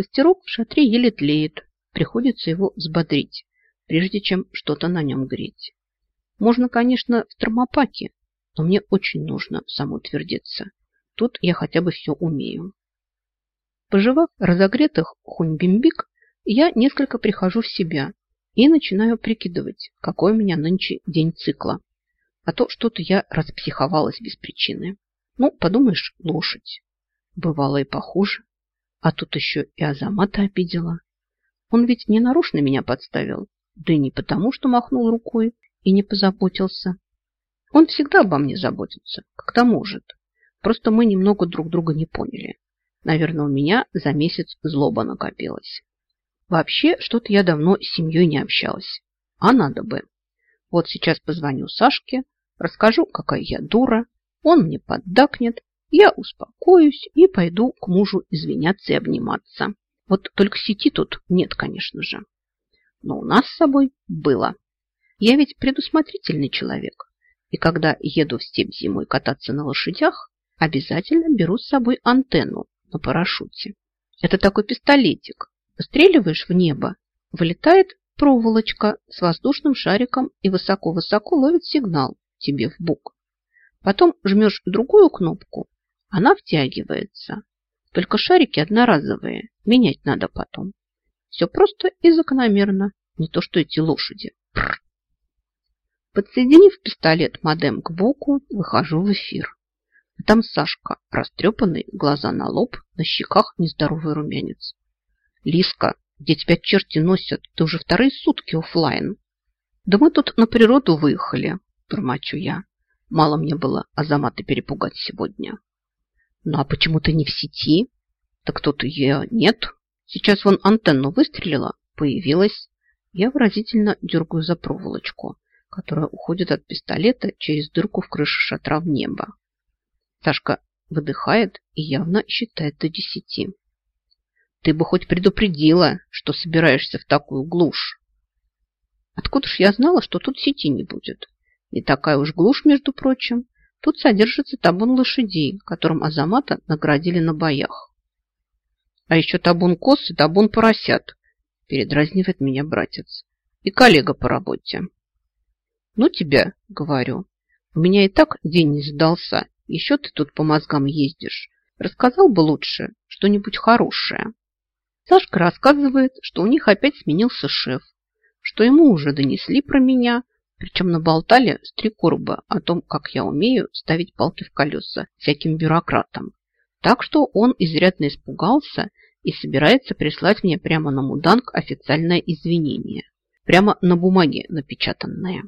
Костерок в шатре еле тлеет. Приходится его взбодрить, прежде чем что-то на нем греть. Можно, конечно, в термопаке, но мне очень нужно самоутвердиться. Тут я хотя бы все умею. Пожевав разогретых хуньбимбик, я несколько прихожу в себя и начинаю прикидывать, какой у меня нынче день цикла. А то что-то я распсиховалась без причины. Ну, подумаешь, лошадь. Бывало и похуже. А тут еще и Азамата обидела. Он ведь не нарочно меня подставил. Да и не потому, что махнул рукой и не позаботился. Он всегда обо мне заботится, когда может. Просто мы немного друг друга не поняли. Наверное, у меня за месяц злоба накопилась. Вообще, что-то я давно с семьей не общалась. А надо бы. Вот сейчас позвоню Сашке, расскажу, какая я дура. Он мне поддакнет, я успокоюсь и пойду к мужу извиняться и обниматься. Вот только сети тут нет, конечно же. Но у нас с собой было. Я ведь предусмотрительный человек. И когда еду в степь зимой кататься на лошадях, обязательно беру с собой антенну на парашюте. Это такой пистолетик. Выстреливаешь в небо, вылетает проволочка с воздушным шариком и высоко-высоко ловит сигнал тебе в бук. Потом жмешь другую кнопку, она втягивается. Только шарики одноразовые, менять надо потом. Все просто и закономерно, не то что эти лошади. Подсоединив пистолет модем к боку, выхожу в эфир. Там Сашка, растрепанный, глаза на лоб, на щеках нездоровый румянец. Лиска, где тебя черти носят? Ты уже вторые сутки офлайн. Да мы тут на природу выехали, бормочу я. Мало мне было Азамата перепугать сегодня. Ну а почему ты не в сети? Так тут ее нет. Сейчас вон антенну выстрелила, появилась. Я выразительно дергаю за проволочку, которая уходит от пистолета через дырку в крыше шатра в небо. Сашка выдыхает и явно считает до десяти. Ты бы хоть предупредила, что собираешься в такую глушь. Откуда ж я знала, что тут сети не будет? Не такая уж глушь, между прочим. Тут содержится табун лошадей, которым Азамата наградили на боях. А еще табун коз и табун поросят, передразнивает меня братец. И коллега по работе. Ну тебя, говорю, у меня и так день не задался. Еще ты тут по мозгам ездишь. Рассказал бы лучше что-нибудь хорошее. Сашка рассказывает, что у них опять сменился шеф, что ему уже донесли про меня, причем наболтали с три короба о том, как я умею ставить палки в колеса всяким бюрократам. Так что он изрядно испугался и собирается прислать мне прямо на муданг официальное извинение. Прямо на бумаге напечатанное.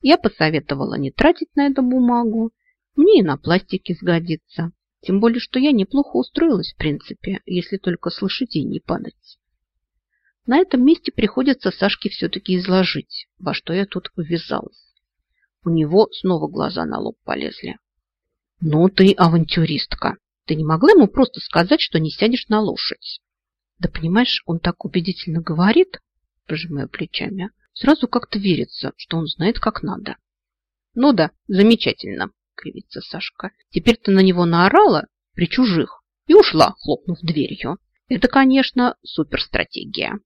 Я посоветовала не тратить на это бумагу. Мне и на пластике сгодится. Тем более, что я неплохо устроилась, в принципе, если только с лошадей не падать. На этом месте приходится Сашке все-таки изложить, во что я тут ввязалась. У него снова глаза на лоб полезли. «Ну ты авантюристка! Ты не могла ему просто сказать, что не сядешь на лошадь?» «Да понимаешь, он так убедительно говорит, — пожимая плечами, — сразу как-то верится, что он знает, как надо». «Ну да, замечательно кривится Сашка. Теперь ты на него наорала при чужих и ушла, хлопнув дверью. Это, конечно, суперстратегия.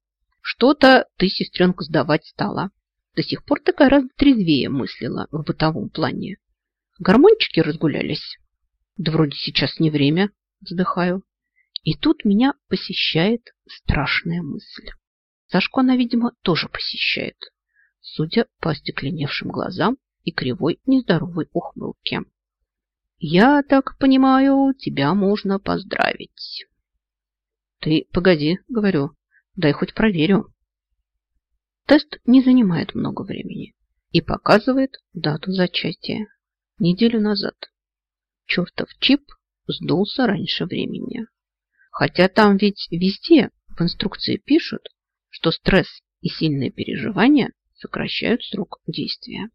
Что-то ты, сестренка, сдавать стала. До сих пор ты гораздо трезвее мыслила в бытовом плане. Гормончики разгулялись. Да вроде сейчас не время, вздыхаю. И тут меня посещает страшная мысль. Сашку она, видимо, тоже посещает. Судя по остекленевшим глазам, и кривой нездоровой ухмылке. «Я так понимаю, тебя можно поздравить». «Ты погоди», — говорю, — «дай хоть проверю». Тест не занимает много времени и показывает дату зачатия. Неделю назад. Чертов чип сдулся раньше времени. Хотя там ведь везде в инструкции пишут, что стресс и сильные переживания сокращают срок действия.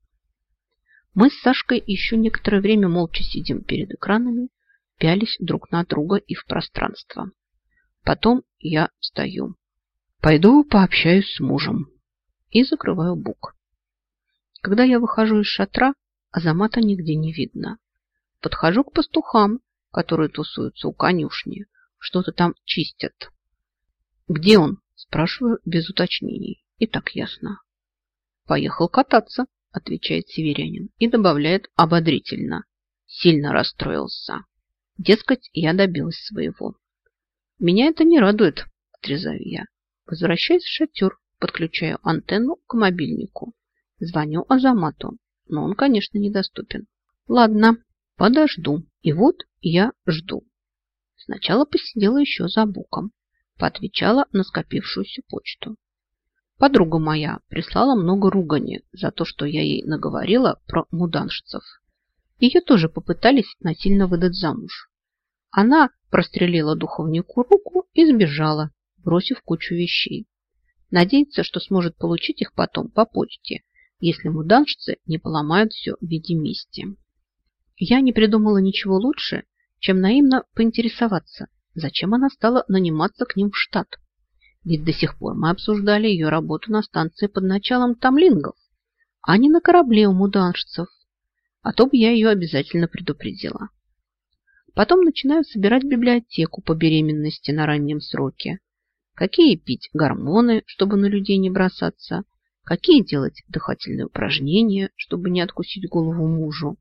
Мы с Сашкой еще некоторое время молча сидим перед экранами, пялись друг на друга и в пространство. Потом я встаю. Пойду пообщаюсь с мужем. И закрываю бук. Когда я выхожу из шатра, Азамата нигде не видно. Подхожу к пастухам, которые тусуются у конюшни. Что-то там чистят. Где он? Спрашиваю без уточнений. И так ясно. Поехал кататься, отвечает северянин и добавляет ободрительно. Сильно расстроился. Дескать, я добилась своего. Меня это не радует, отрезаю я. Возвращаюсь в шатер, подключаю антенну к мобильнику. Звоню Азамату, но он, конечно, недоступен. Ладно, подожду. И вот я жду. Сначала посидела еще за буком, поотвечала на скопившуюся почту. Подруга моя прислала много ругани за то, что я ей наговорила про муданшцев. Ее тоже попытались насильно выдать замуж. Она прострелила духовнику руку и сбежала, бросив кучу вещей. Надеется, что сможет получить их потом по почте, если муданшцы не поломают все в виде мести. Я не придумала ничего лучше, чем наивно поинтересоваться, зачем она стала наниматься к ним в штат. Ведь до сих пор мы обсуждали ее работу на станции под началом тамлингов, а не на корабле у муданшцев. А то бы я ее обязательно предупредила. Потом начинаю собирать библиотеку по беременности на раннем сроке. Какие пить гормоны, чтобы на людей не бросаться. Какие делать дыхательные упражнения, чтобы не откусить голову мужу.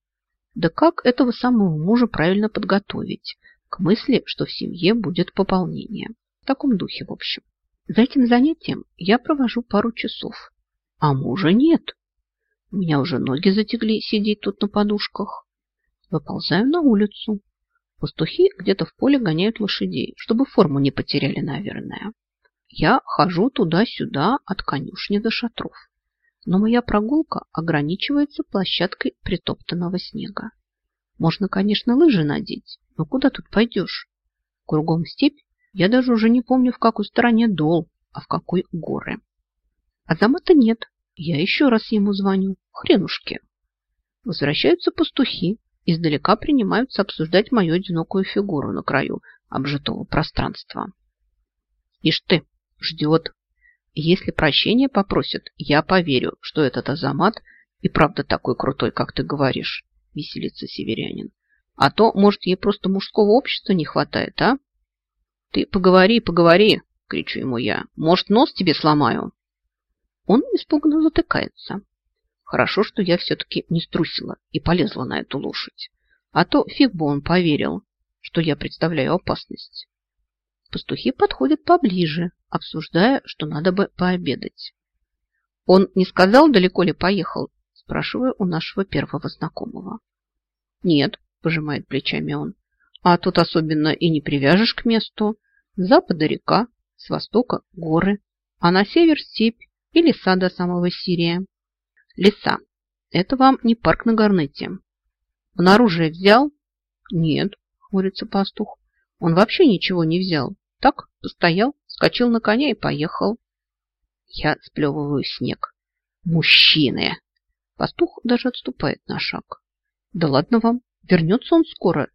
Да как этого самого мужа правильно подготовить к мысли, что в семье будет пополнение. В таком духе, в общем. За этим занятием я провожу пару часов, а мужа нет. У меня уже ноги затекли сидеть тут на подушках. Выползаю на улицу. Пастухи где-то в поле гоняют лошадей, чтобы форму не потеряли, наверное. Я хожу туда-сюда от конюшни до шатров. Но моя прогулка ограничивается площадкой притоптанного снега. Можно, конечно, лыжи надеть, но куда тут пойдешь? Кругом степь я даже уже не помню, в какой стороне дол, а в какой горы. Азамата нет. Я еще раз ему звоню. Хренушки. Возвращаются пастухи. Издалека принимаются обсуждать мою одинокую фигуру на краю обжитого пространства. Ишь ты, ждет. Если прощения попросят, я поверю, что этот Азамат и правда такой крутой, как ты говоришь, веселится северянин. А то, может, ей просто мужского общества не хватает, а? «Ты поговори, поговори!» – кричу ему я. «Может, нос тебе сломаю?» Он испуганно затыкается. Хорошо, что я все-таки не струсила и полезла на эту лошадь. А то фиг бы он поверил, что я представляю опасность. Пастухи подходят поближе, обсуждая, что надо бы пообедать. Он не сказал, далеко ли поехал? Спрашиваю у нашего первого знакомого. Нет, пожимает плечами он. А тут особенно и не привяжешь к месту. С запада река, с востока горы, а на север степь и леса до самого Сирия. Леса. Это вам не парк на Гарнете. Он оружие взял? Нет, хмурится пастух. Он вообще ничего не взял. Так, постоял, скочил на коня и поехал. Я сплевываю снег. Мужчины! Пастух даже отступает на шаг. Да ладно вам, вернется он скоро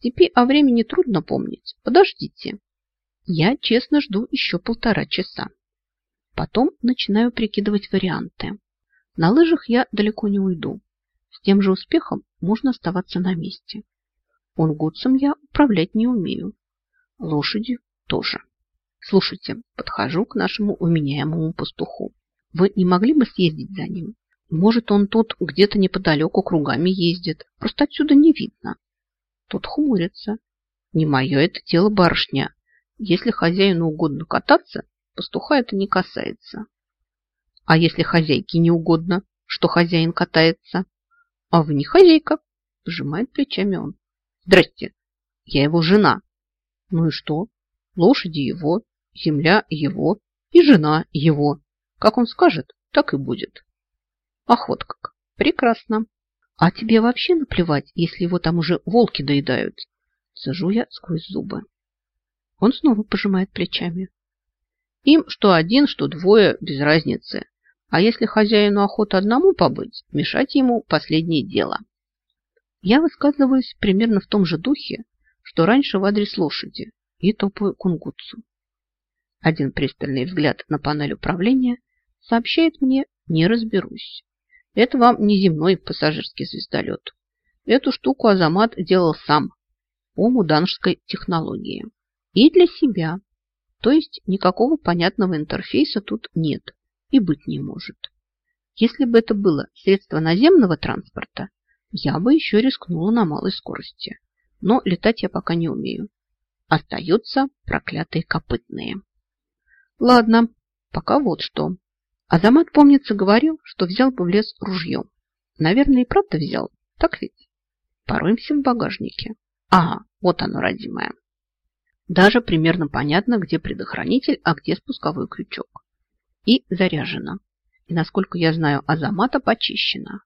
степи о времени трудно помнить. Подождите. Я честно жду еще полтора часа. Потом начинаю прикидывать варианты. На лыжах я далеко не уйду. С тем же успехом можно оставаться на месте. Унгутцем я управлять не умею. Лошадью тоже. Слушайте, подхожу к нашему уменяемому пастуху. Вы не могли бы съездить за ним? Может, он тут где-то неподалеку кругами ездит. Просто отсюда не видно. Тот хмурится. Не мое это дело, барышня. Если хозяину угодно кататься, пастуха это не касается. А если хозяйке не угодно, что хозяин катается? А вы не хозяйка, пожимает плечами он. Здрасте, я его жена. Ну и что? Лошади его, земля его и жена его. Как он скажет, так и будет. Ах, вот как. Прекрасно. А тебе вообще наплевать, если его там уже волки доедают? Сажу я сквозь зубы. Он снова пожимает плечами. Им что один, что двое, без разницы. А если хозяину охота одному побыть, мешать ему последнее дело. Я высказываюсь примерно в том же духе, что раньше в адрес лошади и топаю кунгутсу. Один пристальный взгляд на панель управления сообщает мне «не разберусь». Это вам не земной пассажирский звездолет. Эту штуку Азамат делал сам по муданжской технологии. И для себя. То есть никакого понятного интерфейса тут нет и быть не может. Если бы это было средство наземного транспорта, я бы еще рискнула на малой скорости. Но летать я пока не умею. Остаются проклятые копытные. Ладно, пока вот что. Азамат, помнится, говорил, что взял бы в лес ружье. Наверное, и правда взял. Так ведь? Пороемся в багажнике. Ага, вот оно, родимое. Даже примерно понятно, где предохранитель, а где спусковой крючок. И заряжено. И, насколько я знаю, Азамата почищена.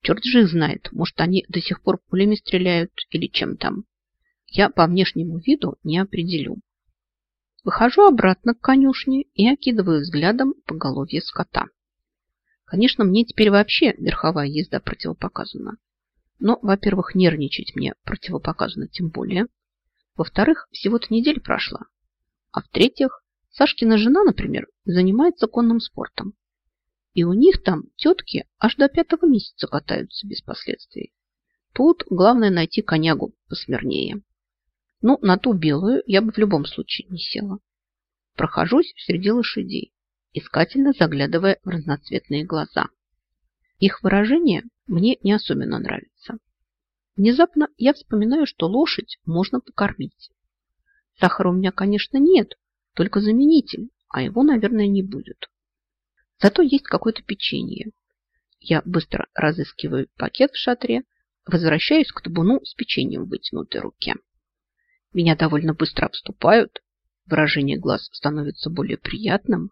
Черт же их знает, может, они до сих пор пулями стреляют или чем там. Я по внешнему виду не определю. Выхожу обратно к конюшне и окидываю взглядом поголовье скота. Конечно, мне теперь вообще верховая езда противопоказана. Но, во-первых, нервничать мне противопоказано тем более. Во-вторых, всего-то неделя прошла. А в-третьих, Сашкина жена, например, занимается конным спортом. И у них там тетки аж до пятого месяца катаются без последствий. Тут главное найти конягу посмирнее. Ну, на ту белую я бы в любом случае не села. Прохожусь среди лошадей, искательно заглядывая в разноцветные глаза. Их выражение мне не особенно нравится. Внезапно я вспоминаю, что лошадь можно покормить. Сахара у меня, конечно, нет, только заменитель, а его, наверное, не будет. Зато есть какое-то печенье. Я быстро разыскиваю пакет в шатре, возвращаюсь к табуну с печеньем в вытянутой руке. Меня довольно быстро обступают, выражение глаз становится более приятным.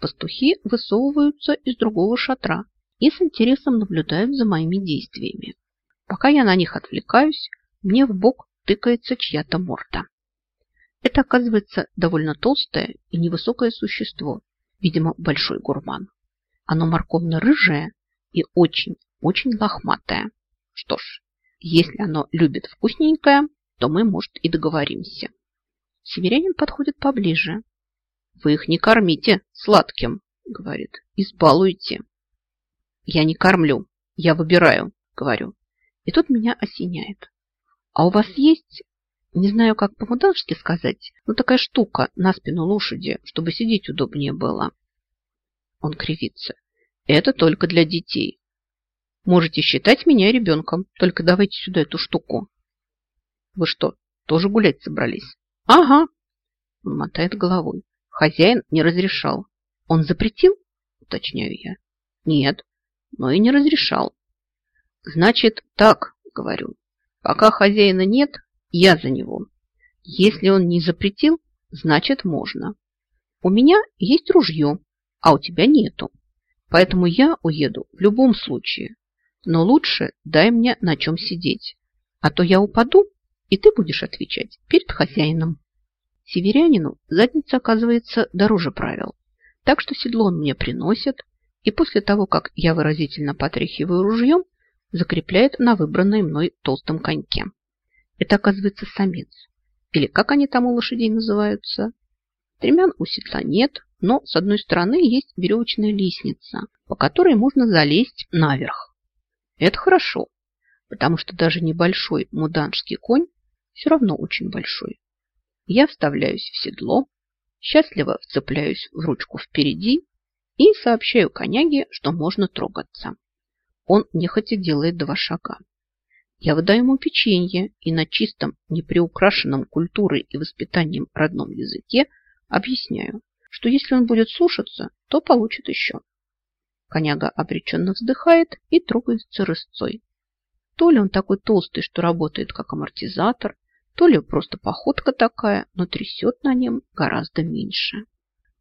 Пастухи высовываются из другого шатра и с интересом наблюдают за моими действиями. Пока я на них отвлекаюсь, мне в бок тыкается чья-то морда. Это, оказывается, довольно толстое и невысокое существо, видимо, большой гурман. Оно морковно-рыжее и очень-очень лохматое. Что ж, если оно любит вкусненькое, то мы, может, и договоримся. Северянин подходит поближе. Вы их не кормите сладким, говорит. Избалуйте. Я не кормлю, я выбираю, говорю. И тут меня осеняет. А у вас есть не знаю, как по-мудански сказать, но такая штука на спину лошади, чтобы сидеть удобнее было. Он кривится. Это только для детей. Можете считать меня ребенком, только давайте сюда эту штуку. Вы что, тоже гулять собрались? Ага. Он мотает головой. Хозяин не разрешал. Он запретил? Уточняю я. Нет, но и не разрешал. Значит, так, говорю. Пока хозяина нет, я за него. Если он не запретил, значит можно. У меня есть ружье, а у тебя нету. Поэтому я уеду в любом случае. Но лучше дай мне на чем сидеть. А то я упаду, и ты будешь отвечать перед хозяином. Северянину задница оказывается дороже правил. Так что седло он мне приносит, и после того, как я выразительно потряхиваю ружьем, закрепляет на выбранной мной толстом коньке. Это, оказывается, самец. Или как они там у лошадей называются? Стремян у седла нет, но с одной стороны есть веревочная лестница, по которой можно залезть наверх. Это хорошо, потому что даже небольшой муданский конь все равно очень большой. Я вставляюсь в седло, счастливо вцепляюсь в ручку впереди и сообщаю коняге, что можно трогаться. Он нехотя делает два шага. Я выдаю ему печенье и на чистом, неприукрашенном культурой и воспитанием родном языке объясняю, что если он будет слушаться, то получит еще. Коняга обреченно вздыхает и трогается рысцой. То ли он такой толстый, что работает как амортизатор, то ли просто походка такая, но трясет на нем гораздо меньше.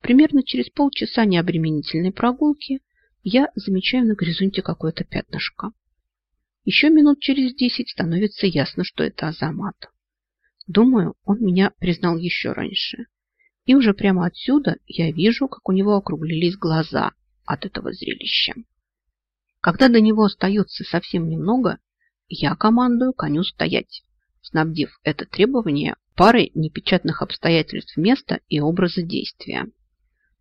Примерно через полчаса необременительной прогулки я замечаю на горизонте какое-то пятнышко. Еще минут через десять становится ясно, что это Азамат. Думаю, он меня признал еще раньше. И уже прямо отсюда я вижу, как у него округлились глаза от этого зрелища. Когда до него остается совсем немного, я командую коню стоять, снабдив это требование парой непечатных обстоятельств места и образа действия.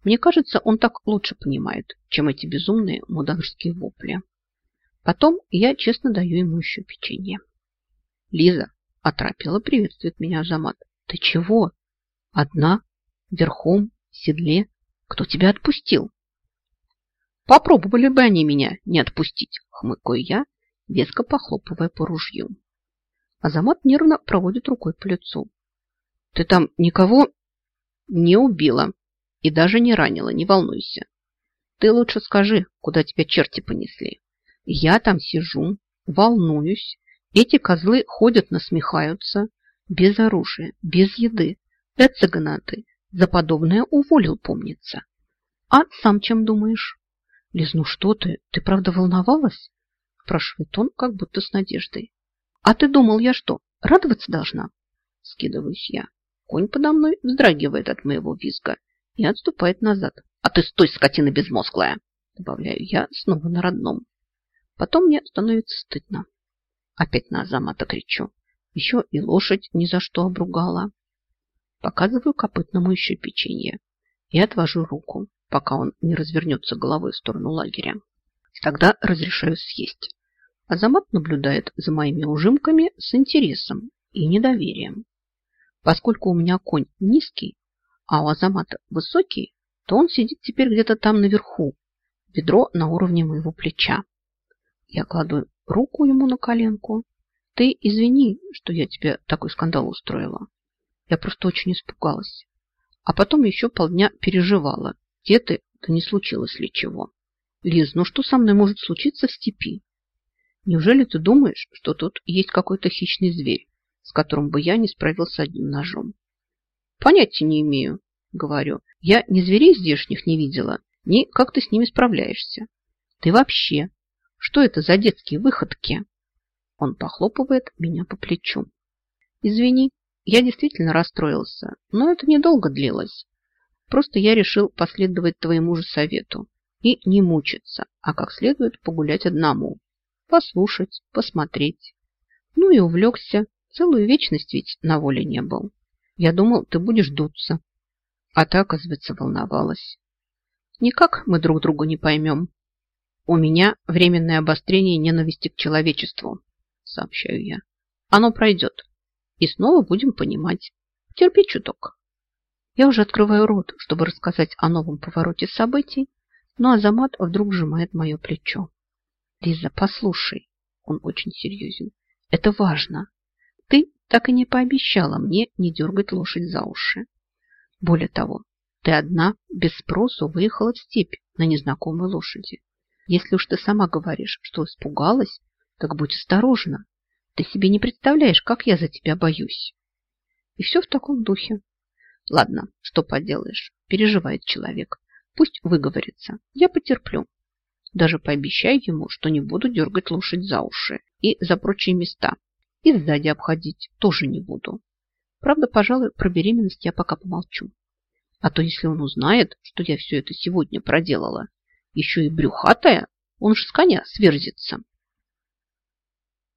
Мне кажется, он так лучше понимает, чем эти безумные муданжские вопли. Потом я честно даю ему еще печенье. Лиза оторопела, приветствует меня Азамат. Ты чего? Одна? Верхом? В седле? Кто тебя отпустил? Попробовали бы они меня не отпустить, хмыкаю я, веско похлопывая по ружью. Азамат нервно проводит рукой по лицу. Ты там никого не убила и даже не ранила, не волнуйся. Ты лучше скажи, куда тебя черти понесли. Я там сижу, волнуюсь. Эти козлы ходят, насмехаются. Без оружия, без еды. Это гранаты. За подобное уволил, помнится. А сам чем думаешь? Лиз, ну что ты? Ты правда волновалась? Спрашивает он, как будто с надеждой. А ты думал, я что, радоваться должна? Скидываюсь я. Конь подо мной вздрагивает от моего визга и отступает назад. А ты стой, скотина безмозглая! Добавляю я снова на родном. Потом мне становится стыдно. Опять на Азамата кричу. Еще и лошадь ни за что обругала. Показываю копытному еще печенье и отвожу руку, пока он не развернется головой в сторону лагеря. Тогда разрешаю съесть. Азамат наблюдает за моими ужимками с интересом и недоверием. Поскольку у меня конь низкий, а у Азамата высокий, то он сидит теперь где-то там наверху, ведро на уровне моего плеча. Я кладу руку ему на коленку. Ты извини, что я тебе такой скандал устроила. Я просто очень испугалась. А потом еще полдня переживала. Где ты? Да не случилось ли чего? Лиз, ну что со мной может случиться в степи? Неужели ты думаешь, что тут есть какой-то хищный зверь, с которым бы я не справился одним ножом? Понятия не имею, говорю. Я ни зверей здешних не видела, ни как ты с ними справляешься. Ты вообще что это за детские выходки? Он похлопывает меня по плечу. Извини, я действительно расстроился, но это недолго длилось. Просто я решил последовать твоему же совету и не мучиться, а как следует погулять одному. Послушать, посмотреть. Ну и увлекся. Целую вечность ведь на воле не был. Я думал, ты будешь дуться. А ты, оказывается, волновалась. Никак мы друг друга не поймем. У меня временное обострение ненависти к человечеству, сообщаю я. Оно пройдет. И снова будем понимать. Терпи чуток. Я уже открываю рот, чтобы рассказать о новом повороте событий, но Азамат вдруг сжимает мое плечо. Лиза, послушай, он очень серьезен. Это важно. Так и не пообещала мне не дергать лошадь за уши. Более того, ты одна без спросу выехала в степь на незнакомой лошади. Если уж ты сама говоришь, что испугалась, так будь осторожна. Ты себе не представляешь, как я за тебя боюсь. И все в таком духе. Ладно, что поделаешь, переживает человек. Пусть выговорится, я потерплю. Даже пообещаю ему, что не буду дергать лошадь за уши и за прочие места. И сзади обходить тоже не буду. Правда, пожалуй, про беременность я пока помолчу. А то если он узнает, что я все это сегодня проделала, еще и брюхатая, он ж с коня сверзится.